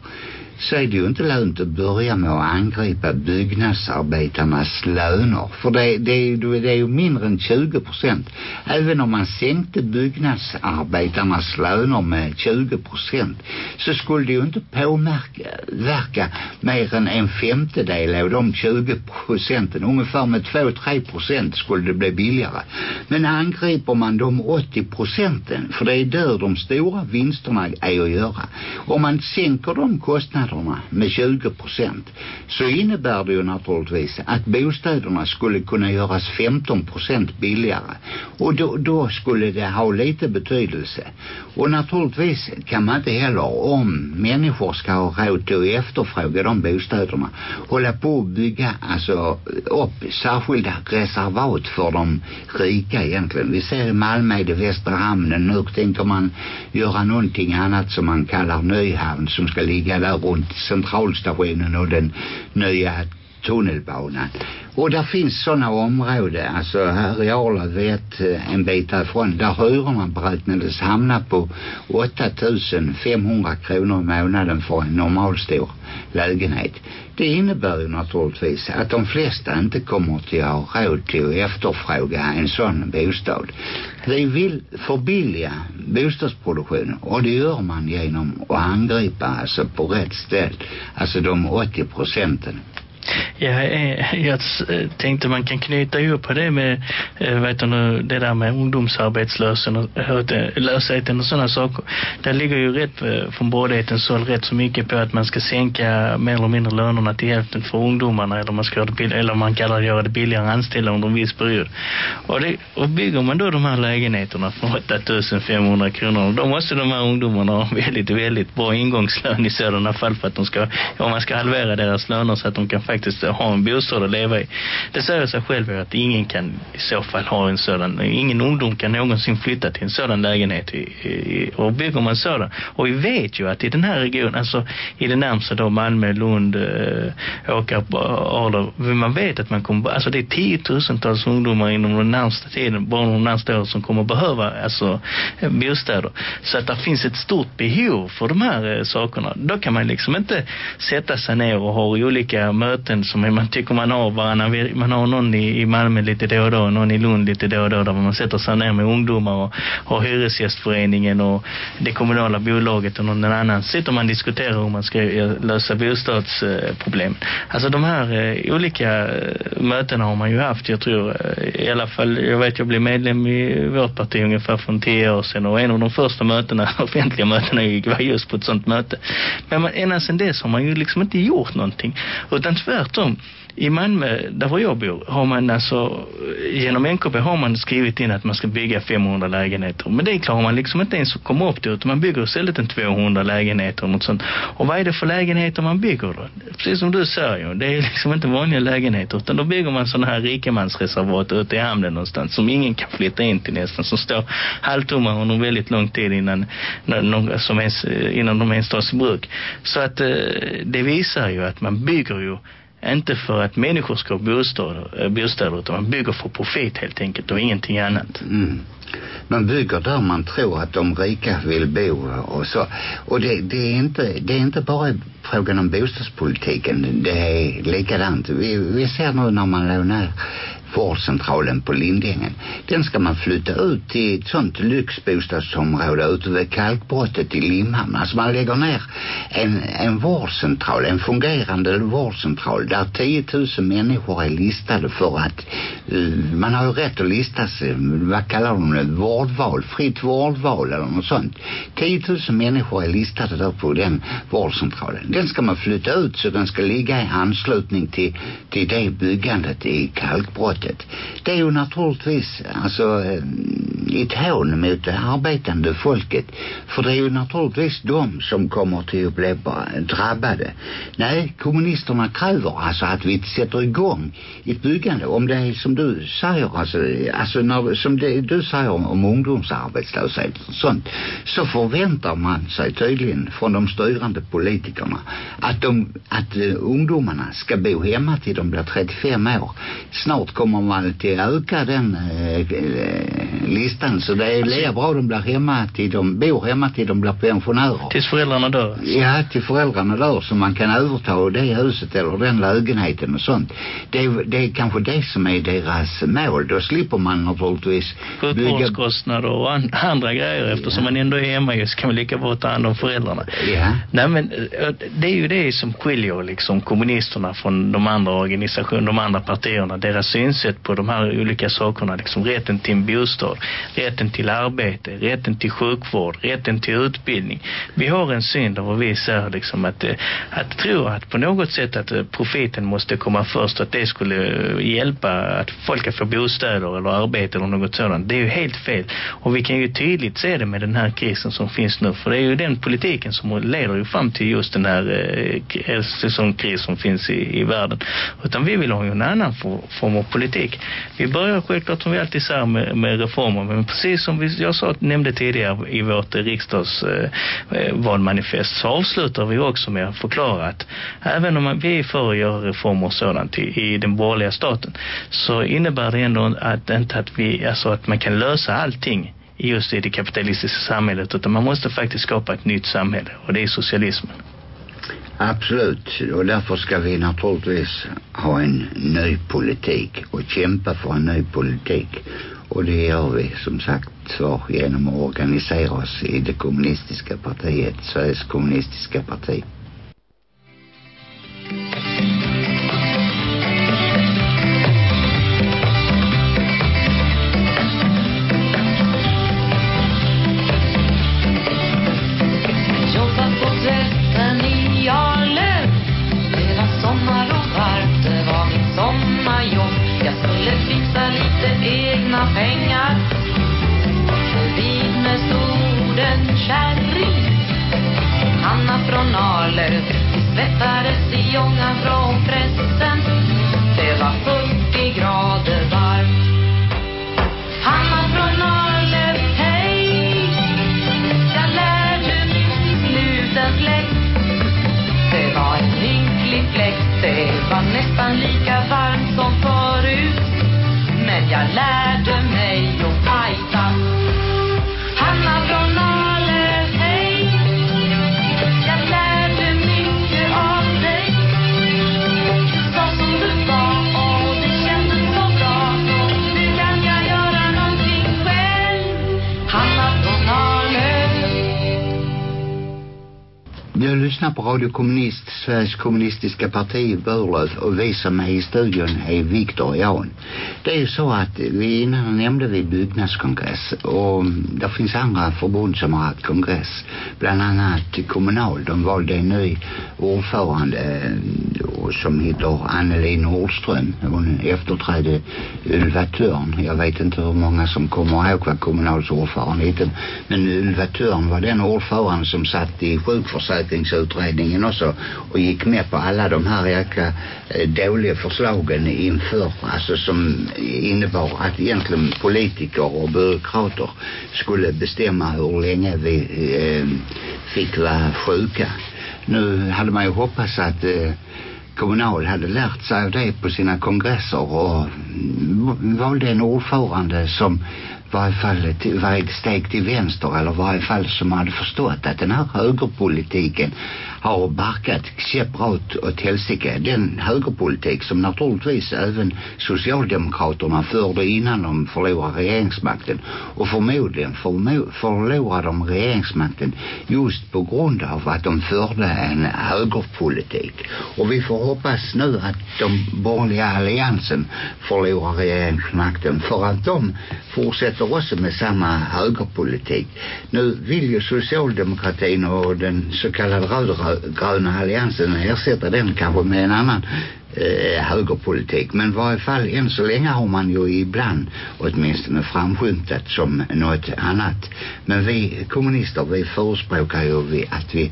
[SPEAKER 1] så är det ju inte lönt att börja med att angripa byggnadsarbetarnas löner. För det, det, det är ju mindre än 20 procent. Även om man sänkte byggnadsarbetarnas löner med 20 procent så skulle det ju inte påverka mer än en femtedel av de 20 procenten. Ungefär med 2-3 procent skulle det bli billigare. Men angriper man de 80 procenten, för det är där de stora vinsterna är att göra. Om man sänker de kostnaderna med 20 procent så innebär det ju naturligtvis att bostäderna skulle kunna göras 15 procent billigare. Och då, då skulle det ha lite betydelse. Och naturligtvis kan man inte heller om människor ska ha råd till att efterfråga de bostäderna hålla på att bygga alltså upp särskilda reservat för de rika egentligen. Vi ser i Malmö, i västra hamnen, nu tänker man göra någonting annat som man kallar Nyhamn som ska ligga där runt centralstationen och den nya tunnelbanan. Och där finns sådana områden, alltså här i Arla vet eh, en bit därifrån, där hyrorna beräknades hamna på 8500 kronor i månaden för en normalstor lägenhet. Det innebär ju naturligtvis att de flesta inte kommer till att ha råd till att efterfråga en sån bostad. Vi vill förbilliga bostadsproduktionen och det gör man genom att angripa alltså på rätt ställe, alltså de 80 procenten.
[SPEAKER 2] Ja, eh, jag eh, tänkte man kan knyta ihop på det med eh, vet du, det där med ungdomsarbetslösheten och sådana saker. Där ligger ju rätt från borgerlighetens håll rätt så mycket på att man ska sänka mer eller mindre lönerna till hälften för ungdomarna eller man ska göra det billigare, eller man kallar det göra det billigare anställa under en viss period. Och, det, och bygger man då de här lägenheterna för 8500 kronor då måste de här ungdomarna ha väldigt, väldigt bra ingångslön i sådana fall för att de ska, om man ska halvera deras löner så att de kan få faktiskt ha en bostad att leva i. Det säger sig själv att ingen kan i så fall ha en sådan, ingen ungdom kan någonsin flytta till en sådan lägenhet i, i, och bygger man sådan. Och vi vet ju att i den här regionen, alltså i det närmsta då Malmö, Lund, eh, äh, Åkarp, Arlöv, man vet att man kommer, alltså det är tiotusentals ungdomar inom den närmsta tiden, bara de närmsta åren som kommer behöva alltså bostäder. Så att det finns ett stort behov för de här äh, sakerna. Då kan man liksom inte sätta sig ner och ha olika möten som man tycker man har varandra. Man har någon i, Malmö lite då och då, någon i Lund lite då och då där man sätter sig ner med ungdomar och, har hyresgästföreningen och det kommunala bolaget och någon annan. Sitter man och diskuterar hur man ska lösa bostadsproblem. Eh, alltså de här eh, olika eh, mötena har man ju haft, jag tror i alla fall, jag vet jag blev medlem i vårt parti ungefär från tio år sedan och en av de första mötena, offentliga mötena var just på ett sånt möte. Men man, ända sedan dess har man ju liksom inte gjort någonting. Utan tvärtom, Tvärtom. i Malmö, där var jag bor, har man alltså, genom NKB har man skrivit in att man ska bygga 500 lägenheter. Men det klarar man liksom inte ens att komma upp till, utan man bygger istället en 200 lägenheter och något sånt. Och vad är det för lägenheter man bygger då? Precis som du säger, det är liksom inte vanliga lägenheter, utan då bygger man sådana här rikemansreservat ute i hamnen någonstans som ingen kan flytta in till nästan, som står halvtomma under väldigt lång tid innan, som ens, innan de ens tas i bruk. Så att eh, det visar ju att man bygger ju inte för att människor ska ha eh, bostäder, bostäder utan man bygger för profit helt enkelt och ingenting annat.
[SPEAKER 1] Mm. Man bygger där man tror att de rika vill bo och så. Och det, det, är, inte, det är inte bara frågan om bostadspolitiken. Det är likadant. Vi, vi ser nu när man lånar vårdcentralen på Lindängen. Den ska man flytta ut till ett sånt lyxbostadsområde ute vid kalkbrottet i Limhamn. Alltså man lägger ner en, en vårdcentral, en fungerande vårdcentral där 10 000 människor är listade för att uh, man har ju rätt att lista sig, eh, vad kallar de det, vårdval, fritt vårdval eller något sånt. 10 000 människor är listade där på den vårdcentralen. Den ska man flytta ut så den ska ligga i anslutning till, till det byggandet i kalkbrottet folket. Det är ju naturligtvis alltså eh, ett hån mot det arbetande folket. För det är ju naturligtvis de som kommer till att bli drabbade. Nej, kommunisterna kräver alltså att vi sätter igång ett byggande. Om det är som du säger, alltså, alltså när, som det, du säger om, om ungdomsarbetslöshet och sånt. Så förväntar man sig tydligen från de styrande politikerna att, de, att uh, ungdomarna ska bo hemma till de blir 35 år. Snart kommer kommer man alltid öka den eh, eh, listan. Så det är lika bra de blir hemma till de bor hemma till de blir pensionärer.
[SPEAKER 2] Tills föräldrarna dör.
[SPEAKER 1] Ja, till föräldrarna dör så man kan överta det huset eller den lägenheten och sånt. Det det är kanske det som är deras mål. Då slipper man naturligtvis.
[SPEAKER 2] Sjukvårdskostnader och an, andra grejer eftersom man ändå är hemma just kan man lika bra ta hand om föräldrarna.
[SPEAKER 1] Ja.
[SPEAKER 2] Nej men det är ju det som skiljer liksom kommunisterna från de andra organisationerna, de andra partierna. Deras synsätt på de här olika sakerna. Liksom rätten till en bostad, rätten till arbete, rätten till sjukvård, rätten till utbildning. Vi har en syn där vi säger liksom att, eh, att tro att på något sätt att eh, profiten måste komma först att det skulle eh, hjälpa att folk att få bostäder eller arbete eller något sådant. Det är ju helt fel. Och vi kan ju tydligt se det med den här krisen som finns nu. För det är ju den politiken som leder ju fram till just den här eh, kris som finns i, i världen. Utan vi vill ha ju en annan form av politik. Vi börjar självklart som vi alltid säger med, med reformer. Men precis som vi, jag sa, nämnde tidigare i vårt eh, eh riksdagsvalmanifest så avslutar vi också med att förklara att även om vi är för att göra reformer och sådant i, i den borgerliga staten så innebär det ändå att, inte att, vi, alltså att man kan lösa allting just i det kapitalistiska samhället utan man måste faktiskt skapa ett nytt samhälle och det är socialismen.
[SPEAKER 1] Absolut, och därför ska vi naturligtvis ha en ny politik och kämpa för en ny politik. Och det gör vi som sagt så genom att organisera oss i det kommunistiska partiet, Sveriges kommunistiska parti. Radio Kommunist, Sveriges kommunistiska parti i och vi som är i studion är Viktor och Jan. Det är ju så att vi innan nämnde vi byggnadskongress och det finns andra förbund som har haft kongress. Bland annat Kommunal, de valde en ny ordförande som heter Anneli Nordström. Hon efterträdde Ylva Törn. Jag vet inte hur många som kommer ihåg vad Kommunals ordförande hette. Men Ylva Törn var den ordförande som satt i sjukförsäkringsutredningen också och gick med på alla de här jäkla eh, dåliga förslagen inför, alltså som innebar att egentligen politiker och byråkrater skulle bestämma hur länge vi eh, fick vara sjuka. Nu hade man ju hoppats att eh, Kommunal hade lärt sig av det på sina kongresser och valde en ordförande som varje fall till, var ett steg till vänster eller varje fall som hade förstått att den här högerpolitiken har barkat käpprat åt helsike. Den högerpolitik som naturligtvis även Socialdemokraterna förde innan de förlorade regeringsmakten och förmodligen förmo förlorade de regeringsmakten just på grund av att de förde en högerpolitik. Och vi får hoppas nu att de borgerliga alliansen förlorar regeringsmakten för att de fortsätter också med samma högerpolitik. Nu vill ju socialdemokratin och den så kallade rödgröna alliansen ersätta den kanske med en annan eh, högerpolitik. Men i varje fall än så länge har man ju ibland åtminstone framskymtat som något annat. Men vi kommunister vi förespråkar ju vi, att vi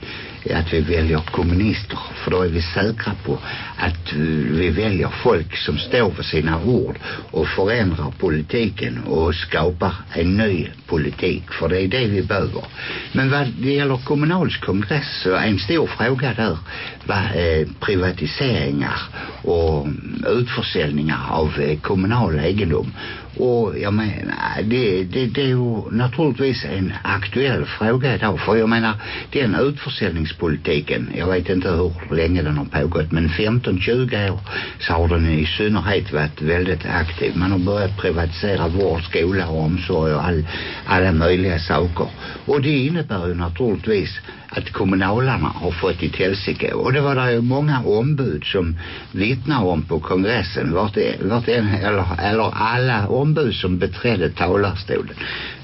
[SPEAKER 1] att vi väljer kommunister för då är vi säkra på att eh, vi väljer folk som står för sina ord och förändrar politiken och skapar en ny politik för det är det vi behöver. Men vad det gäller kommunals kongress så är en stor fråga där var eh, privatiseringar och utförsäljningar av eh, kommunal egendom och jag menar, det, det, det är ju naturligtvis en aktuell fråga idag. För jag menar, den utförsäljningspolitiken, jag vet inte hur länge den har pågått, men 15-20 år så har den i synnerhet varit väldigt aktiv. Man har börjat privatisera vård, skola och omsorg och all, alla möjliga saker. Och det innebär ju naturligtvis att kommunalarna har fått i helsike. Och det var där ju många ombud som vittnar om på kongressen. Vart, vart en, eller, eller alla ombud som beträdde talarstolen.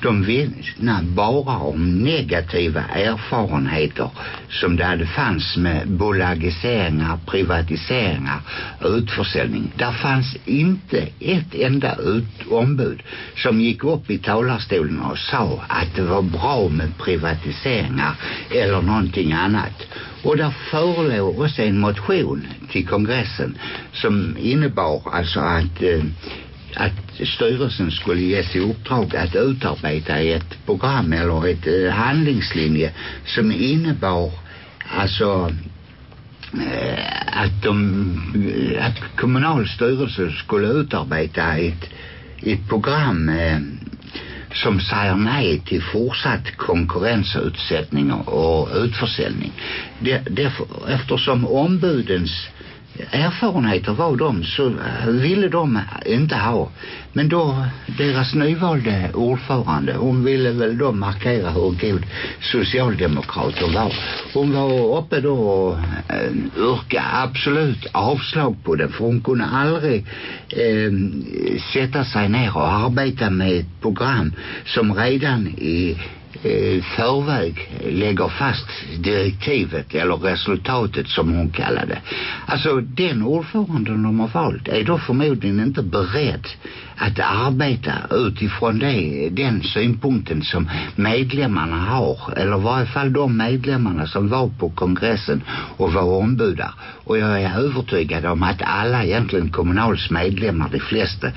[SPEAKER 1] De vittnar bara om negativa erfarenheter som det hade fanns med bolagiseringar, privatiseringar, utförsäljning. Där fanns inte ett enda ut, ombud som gick upp i talarstolen och sa att det var bra med privatiseringar eller någonting annat. Och där förelåg också en motion till kongressen som innebar alltså att eh, att styrelsen skulle ges i uppdrag att utarbeta ett program eller ett eh, handlingslinje som innebar alltså eh, att de eh, att kommunalstyrelsen skulle utarbeta ett, ett program som säger nej till fortsatt konkurrensutsättning och utförsäljning. Det, det, eftersom ombudens erfarenheter var de så eh, ville de inte ha. Men då deras nyvalde ordförande hon ville väl då markera hur god socialdemokrater var. Hon var uppe då och eh, yrka absolut avslag på det för hon kunde aldrig eh, sätta sig ner och arbeta med ett program som redan i Eh, förväg lägger fast direktivet eller resultatet som hon kallade. Alltså den ordföranden de har valt är då förmodligen inte beredd att arbeta utifrån det, den synpunkten som medlemmarna har eller i varje fall de medlemmarna som var på kongressen och var ombudar och jag är övertygad om att alla egentligen kommunals medlemmar de flesta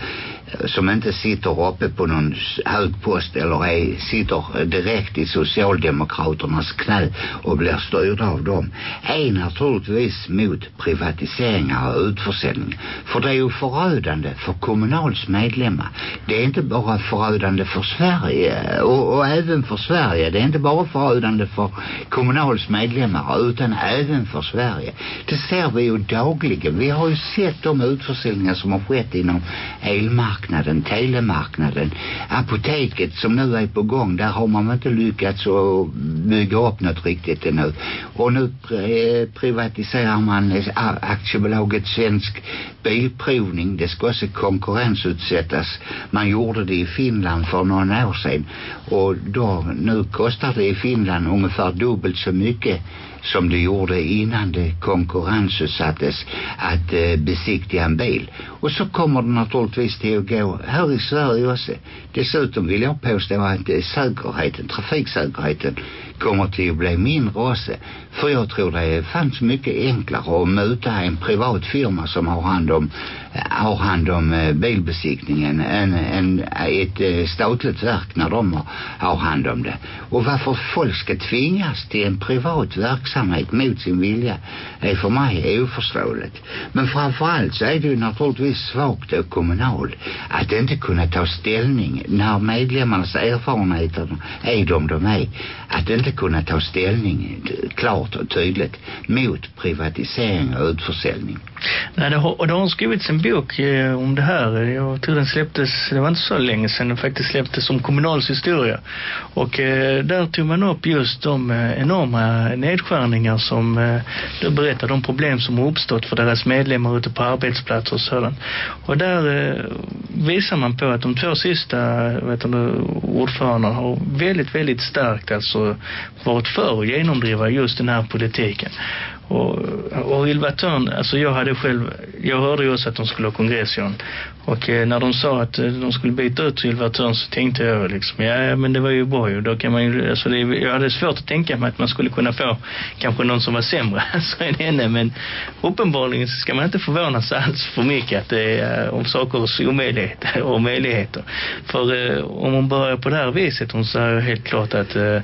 [SPEAKER 1] som inte sitter uppe på någon hög post eller är, sitter direkt i socialdemokraternas knä och blir styrda av dem. Är naturligtvis mot privatiseringar och utförsäljning. För det är ju förödande för kommunals medlemmar det är inte bara förödande för Sverige och, och även för Sverige. Det är inte bara förödande för kommunals medlemmar utan även för Sverige. Det ser vi ju dagligen. Vi har ju sett de utförsäljningar som har skett inom elmarknaden marknaden, telemarknaden, apoteket som nu är på gång, där har man inte lyckats att bygga upp något riktigt ännu. Och nu privatiserar man aktiebolaget Svensk Bilprovning. Det ska också konkurrensutsättas. Man gjorde det i Finland för några år sedan. Och då, nu kostar det i Finland ungefär dubbelt så mycket som det gjorde innan det konkurrensutsattes att eh, besiktiga en bil. Och så kommer det naturligtvis till att gå här i Sverige också. Dessutom vill jag påstå att eh, säkerheten, trafiksäkerheten kommer till att bli mindre också. För jag tror det fanns mycket enklare att möta en privat firma som har hand om, eh, har hand om eh, bilbesiktningen än, än ett eh, statligt verk när de har hand om det. Och varför folk ska tvingas till en privat verksamhet mot sin vilja är för mig oförståeligt. Men framförallt så är det ju naturligtvis svagt och kommunal att inte kunna ta ställning när medlemmarnas erfarenheter är de de är. Att inte kunna ta ställning klart och tydligt mot privatisering och utförsäljning.
[SPEAKER 2] Nej, det har, och det har skrivits en bok eh, om det här. Jag tror den släpptes, det var inte så länge sedan den faktiskt släpptes som kommunals historia. Och eh, där tog man upp just de eh, enorma eh, nedskärningar som eh, du berättar, de problem som har uppstått för deras medlemmar ute på arbetsplatser och sådant. Och där eh, visar man på att de två sista vet du, ordförandena har väldigt, väldigt starkt alltså varit för att genomdriva just den här politiken. Och, och Ylva Törn, alltså jag hade själv, jag hörde ju också att de skulle ha kongress, John. Och eh, när de sa att eh, de skulle byta ut Ylva Törn så tänkte jag liksom, ja men det var ju bra ju. Då kan man ju, alltså det, jag hade svårt att tänka mig att man skulle kunna få kanske någon som var sämre alltså, än henne. Men uppenbarligen så ska man inte förvåna sig alls för mycket att det är uh, om sakers omöjligheter och möjligheter. För eh, om hon börjar på det här viset, hon säger helt klart att eh,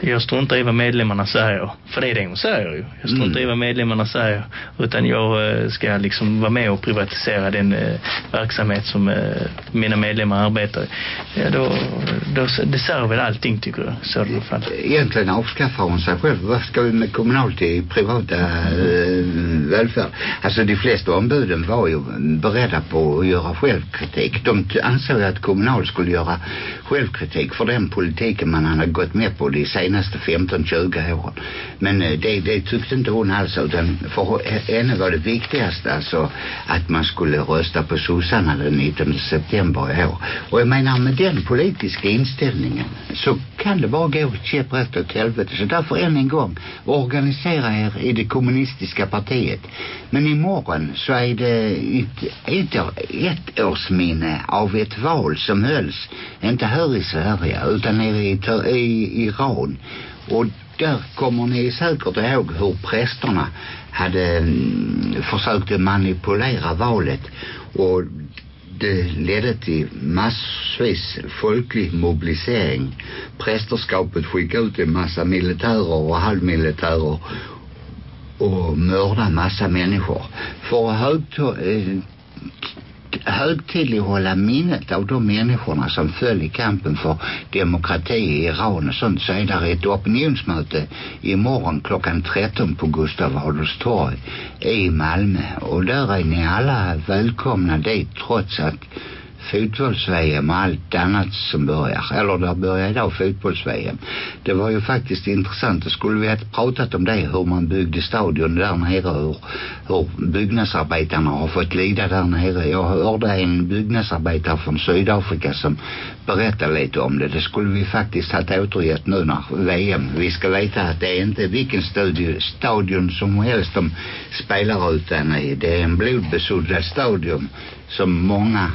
[SPEAKER 2] jag struntar i vad medlemmarna säger. För det är det hon säger ju. Jag struntar
[SPEAKER 1] Mm.
[SPEAKER 2] i vad medlemmarna säger. Utan jag eh, ska liksom vara med och privatisera den eh, verksamhet som eh, mina medlemmar arbetar i. Ja, då, då, det säger väl allting tycker jag. Så i alla fall.
[SPEAKER 1] Egentligen avskaffar hon sig själv. Vad ska vi med kommunalt i privata eh, välfärd? Alltså de flesta ombuden var ju beredda på att göra självkritik. De ansåg att kommunal skulle göra självkritik för den politiken man hade gått med på de senaste 15-20 åren. Men øh, det, det tyckte inte hon alls utan för henne var det viktigaste alltså att man skulle rösta på sossarna den 19 september i år. Och jag menar med den politiska inställningen så kan det bara gå käpprätt åt helvete. Så därför än en gång, organisera er i det kommunistiska partiet. Men imorgon så är det ett, ett, år, ett årsminne av ett val som hölls, inte här i Sverige utan nere i, i Iran. Och där kommer ni säkert ihåg hur prästerna hade mm, försökt manipulera valet och det ledde till massvis folklig mobilisering. Prästerskapet skickade ut en massa militärer och halvmilitärer och mörda massa människor. För att högto- eh, högtidlighålla minnet av de människorna som föll i kampen för demokrati i Iran och sånt så är där ett opinionsmöte imorgon klockan 13 på Gustav Adolfs torg i Malmö. Och där är ni alla välkomna dit trots att fotbolls-VM och allt annat som börjar. Eller där börjar idag fotbolls-VM. Det var ju faktiskt intressant. Det skulle vi ha pratat om det. Hur man byggde stadion där nere. Hur, hur byggnadsarbetarna har fått lida där nere. Jag hörde en byggnadsarbetare från Sydafrika som berättade lite om det. Det skulle vi faktiskt ha återgett nu när VM. Vi ska veta att det är inte vilken studio, stadion som helst de spelar utan i. Det är en blodbesuddad stadion som många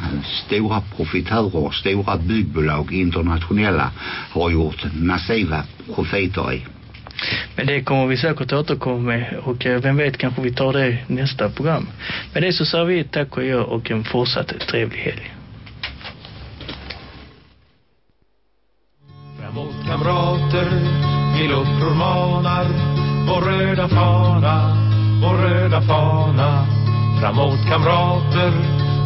[SPEAKER 1] stora profitörer, stora byggbolag, internationella har gjort massiva profiter i.
[SPEAKER 2] Men det kommer vi säkert återkomma med och eh, vem vet kanske vi tar det nästa program. Men det så säger vi tack och jag och en fortsatt trevlig helg.
[SPEAKER 3] Framåt kamrater, vi uppror manar Vår röda fana, vår röda fana Framåt kamrater,